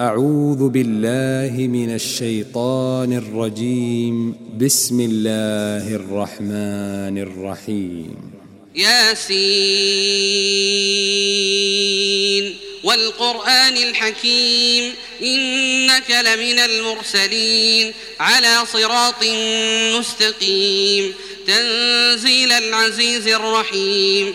أعوذ بالله من الشيطان الرجيم. بسم الله الرحمن الرحيم. ياسين والقرآن الحكيم. إنك لمن المرسلين. على صراط مستقيم. تنزيل العزيز الرحيم.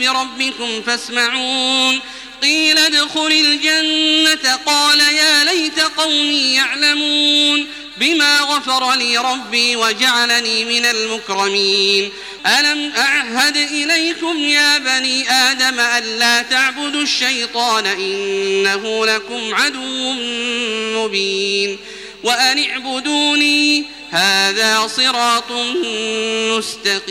بربكم فاسمعون. قيل ادخل الجنة. قال يا ليت قومي يعلمون. بما غفر لي ربي وجعلني من المكرمين. ألم أعهد إليكم يا بني آدم ألا تعبدوا الشيطان؟ إنه لكم عدو مبين. وأن اعبدوني هذا صراط مستقيم.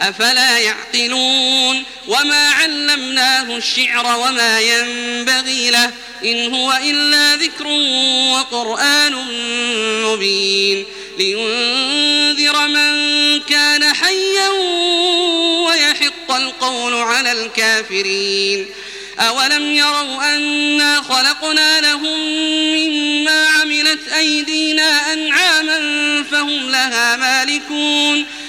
أفلا يعقلون وما علمناه الشعر وما ينبغي له إن هو إلا ذكر وقرآن مبين لينذر من كان حيا ويحق القول على الكافرين أولم يروا أنا خلقنا لهم مما عملت أيدينا أنعاما فهم لها مالكون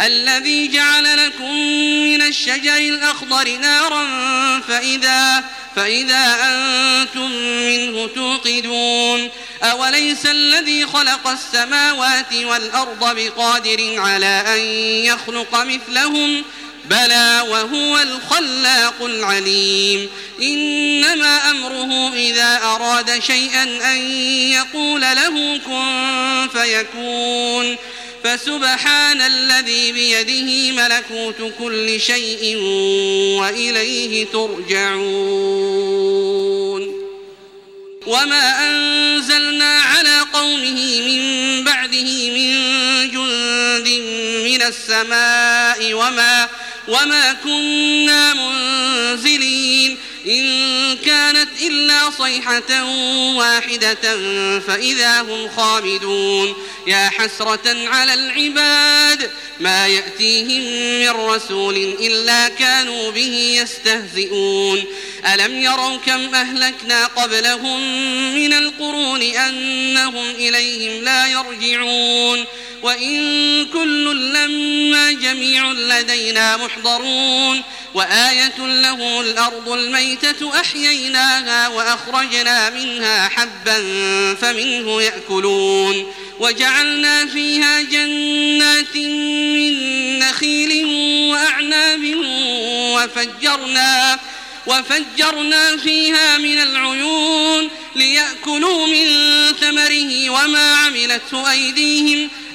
الذي جعل لكم من الشجر الأخضر نارا فإذا, فإذا أنتم منه توقدون. أوليس الذي خلق السماوات والأرض بقادر على أن يخلق مثلهم؟ بلى وهو الخلاق العليم. إنما أمره إذا أراد شيئا أن يقول له كن فيكون. فسبحان الذي بيده ملكوت كل شيء وإليه ترجعون. وما أنزلنا على قومه من بعده من جند من السماء وما وما كنا منزلين. إن كانت إلا صيحة واحدة فإذا هم خامدون. يا حسرة على العباد ما يأتيهم من رسول إلا كانوا به يستهزئون. ألم يروا كم أهلكنا قبلهم من القرون أنهم إليهم لا يرجعون. وإن كل لما جميع لدينا محضرون. وآية له الأرض الميتة أحييناها وأخرجنا منها حبا فمنه يأكلون وجعلنا فيها جنات من نخيل وأعناب وفجرنا وفجرنا فيها من العيون ليأكلوا من ثمره وما عملته أيديهم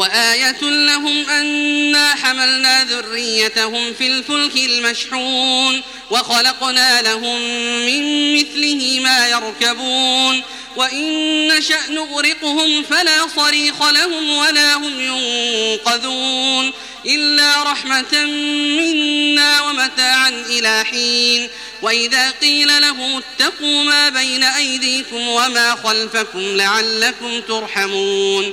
وآية لهم أنا حملنا ذريتهم في الفلك المشحون وخلقنا لهم من مثله ما يركبون وإن نشأ نغرقهم فلا صريخ لهم ولا هم ينقذون إلا رحمة منا ومتاعا إلى حين وإذا قيل له اتقوا ما بين أيديكم وما خلفكم لعلكم ترحمون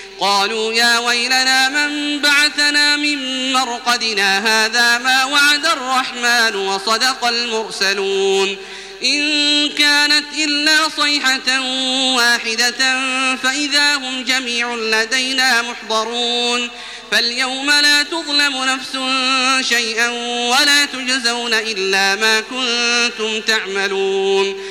قالوا يا ويلنا من بعثنا من مرقدنا هذا ما وعد الرحمن وصدق المرسلون إن كانت إلا صيحة واحدة فإذا هم جميع لدينا محضرون فاليوم لا تظلم نفس شيئا ولا تجزون إلا ما كنتم تعملون